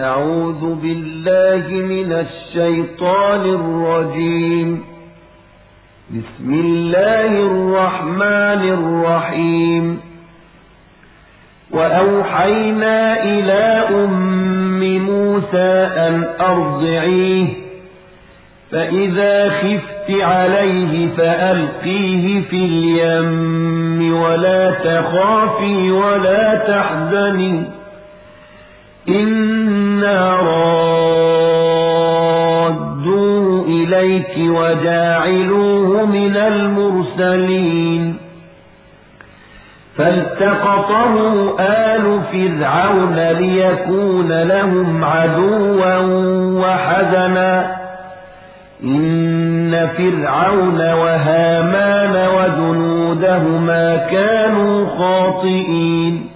أعوذ بالله من الشيطان الرجيم. بسم الله الرحمن الرحيم. وأوحينا إلى أم موسى أن أرضعيه فإذا خفت عليه فألقيه في اليم ولا تخافي ولا تحزني. إنا رادوه إليك وجاعلوه من المرسلين فالتقطه آل فرعون ليكون لهم عدوا وحزنا إن فرعون وهامان وجنودهما كانوا خاطئين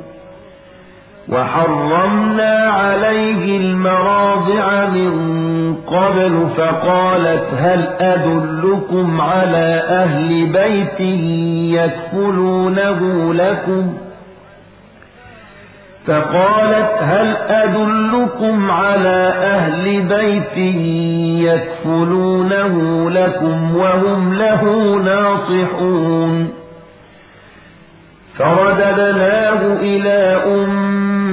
وحرمنا عليه المراضع من قبل فقالت هل أدلكم على أهل بيت يكفلونه لكم؟ فقالت هل أدلكم على أهل بيت يكفلونه لكم وهم له ناصحون؟ فرددناه إلى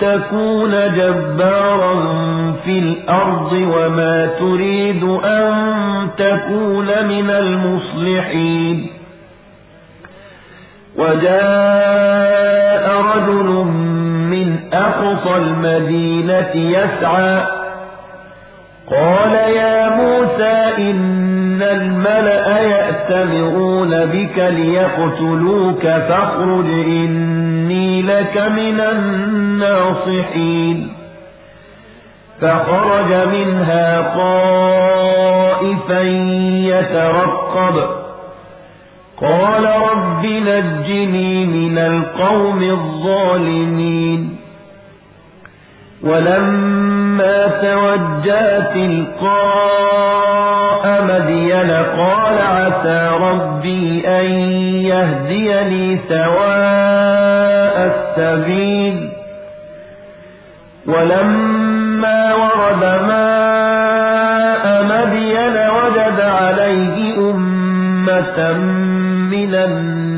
تكون جبارا في الأرض وما تريد أن تكون من المصلحين. وجاء رجل من أقصى المدينة يسعى قال يا موسى إن الملأ يأتمرون بك ليقتلوك فاخرج إني لك من الناصحين. فخرج منها خائفا يترقب. قال رب نجني من القوم الظالمين. ولما توجه تلقاء مدين قال عسى ربي أن يهديني سواء السبيل ولما ورد ماء مدين وجد عليه أمة من الناس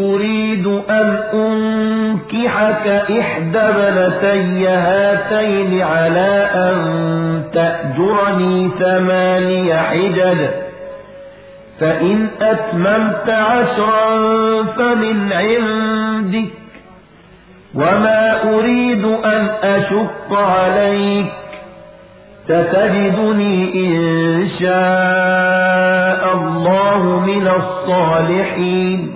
أريد أن أنكحك إحدى بنتي هاتين على أن تأجرني ثماني حجج. فإن أتممت عشرا فمن عندك. وما أريد أن أشق عليك. ستجدني إن شاء الله من الصالحين.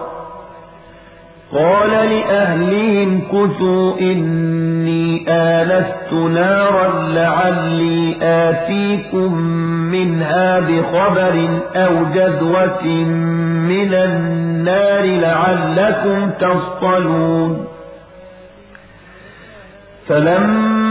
قال لأهلهم كثوا إني آنست نارا لعلي آتيكم منها بخبر أو جذوة من النار لعلكم تصطلون. فلما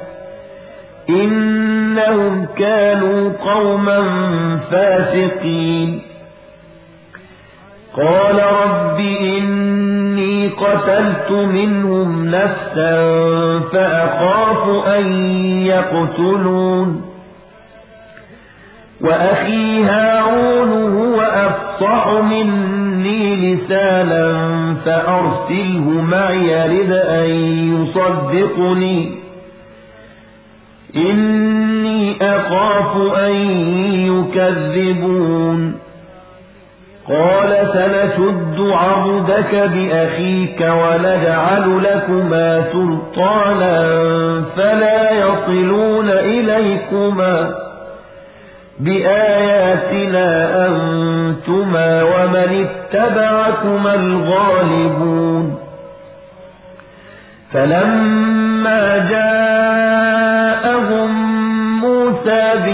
إنهم كانوا قوما فاسقين. قال رب إني قتلت منهم نفسا فأخاف أن يقتلون. وأخي هارون هو أفصح مني لسانا فأرسله معي يرد أن يصدقني. إني أخاف أن يكذبون. قال سنشد عبدك بأخيك ونجعل لكما سلطانا فلا يصلون إليكما. بآياتنا أنتما ومن اتبعكما الغالبون. فلما جاءهم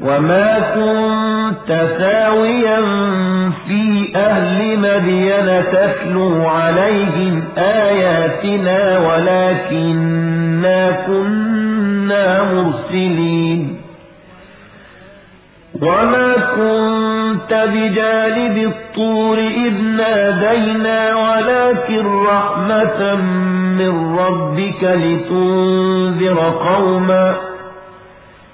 وما كنت ثاويا في أهل مدين تتلو عليهم آياتنا ولكننا كنا مرسلين وما كنت بجانب الطور إذ نادينا ولكن رحمة من ربك لتنذر قوما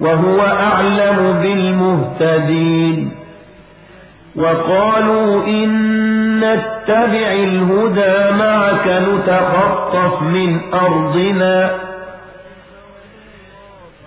وهو أعلم بالمهتدين. وقالوا إن نتبع الهدى معك نتخطف من أرضنا.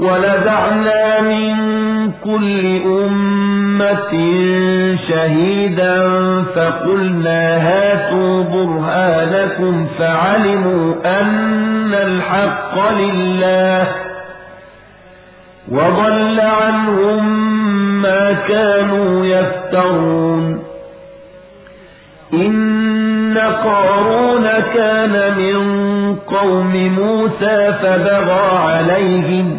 ونزعنا من كل أمة شهيدا فقلنا هاتوا برهانكم فعلموا أن الحق لله وضل عنهم ما كانوا يفترون. إن قارون كان من قوم موسى فبغى عليهم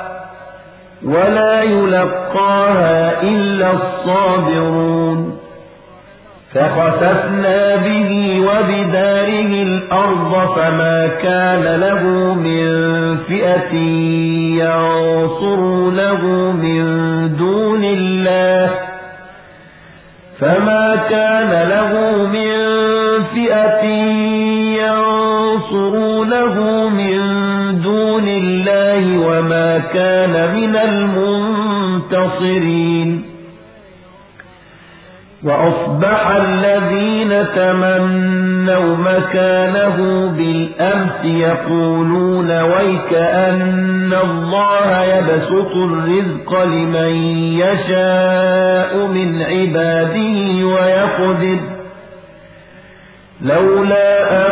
ولا يلقاها إلا الصابرون. فخسفنا به وبداره الأرض فما كان له من فئة ينصرونه من دون الله. فما كان له من فئة كان من المنتصرين. وأصبح الذين تمنوا مكانه بالأمس يقولون ويك أن الله يبسط الرزق لمن يشاء من عباده ويقدر. لولا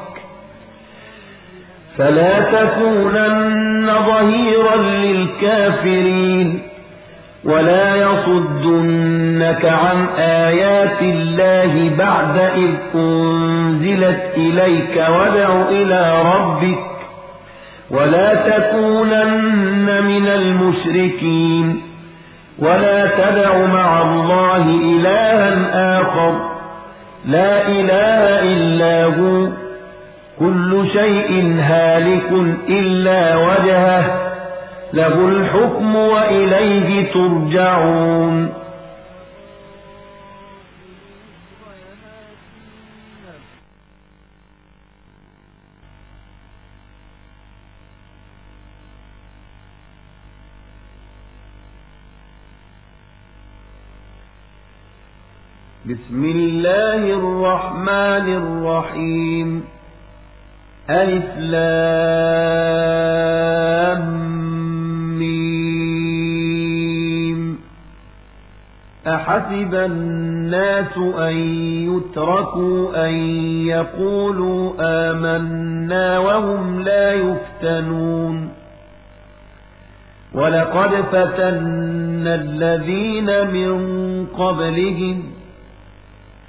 فلا تكونن ظهيرا للكافرين. ولا يصدنك عن آيات الله بعد إذ أنزلت إليك ودع إلى ربك. ولا تكونن من المشركين. ولا تدع مع الله إلها آخر. لا إله إلا هو. كل شيء هالك إلا وجهه له الحكم وإليه ترجعون. بسم الله الرحمن الرحيم. ألف لام أحسب الناس أن يتركوا أن يقولوا آمنا وهم لا يفتنون. ولقد فتنا الذين من قبلهم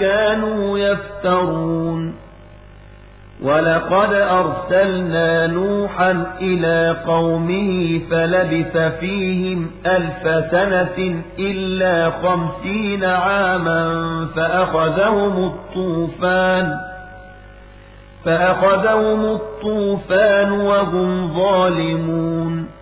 كانوا يفترون. ولقد أرسلنا نوحا إلى قومه فلبث فيهم ألف سنة إلا خمسين عاما فأخذهم الطوفان فأخذهم الطوفان وهم ظالمون.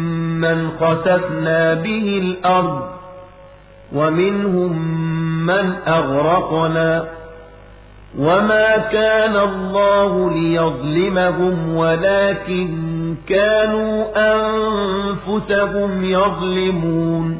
من خسفنا به الأرض ومنهم من أغرقنا وما كان الله ليظلمهم ولكن كانوا أنفسهم يظلمون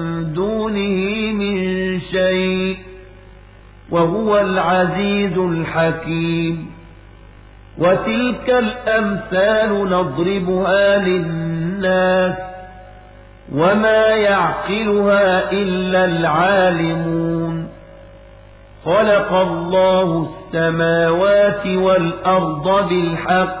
دونه من شيء وهو العزيز الحكيم وتلك الأمثال نضربها للناس وما يعقلها إلا العالمون خلق الله السماوات والأرض بالحق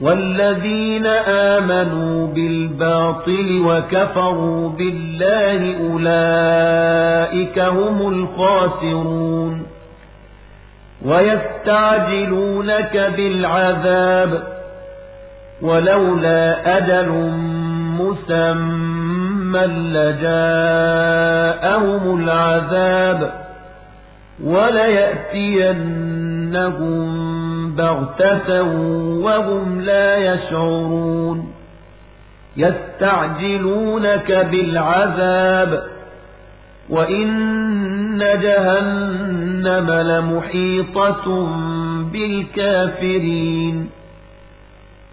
والذين آمنوا بالباطل وكفروا بالله أولئك هم الخاسرون. ويستعجلونك بالعذاب ولولا أجل مسمى لجاءهم العذاب وليأتينهم بغتة وهم لا يشعرون يستعجلونك بالعذاب وإن جهنم لمحيطة بالكافرين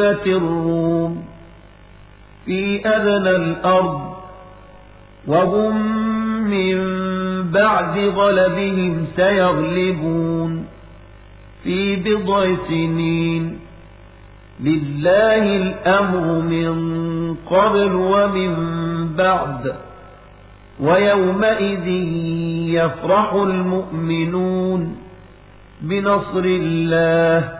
غلبت الروم في أذنى الأرض وهم من بعد غلبهم سيغلبون في بضع سنين. لله الأمر من قبل ومن بعد ويومئذ يفرح المؤمنون بنصر الله.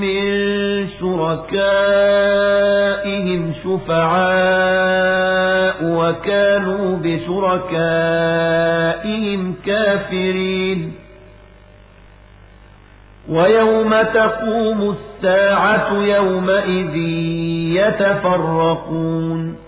من شركائهم شفعاء وكانوا بشركائهم كافرين. ويوم تقوم الساعة يومئذ يتفرقون.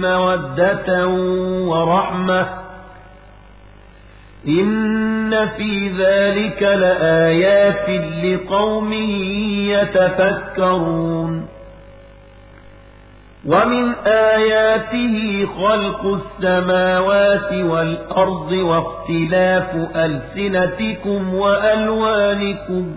مودة ورحمة. إن في ذلك لآيات لقوم يتفكرون. ومن آياته خلق السماوات والأرض واختلاف ألسنتكم وألوانكم.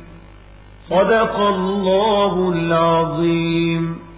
صدق الله العظيم.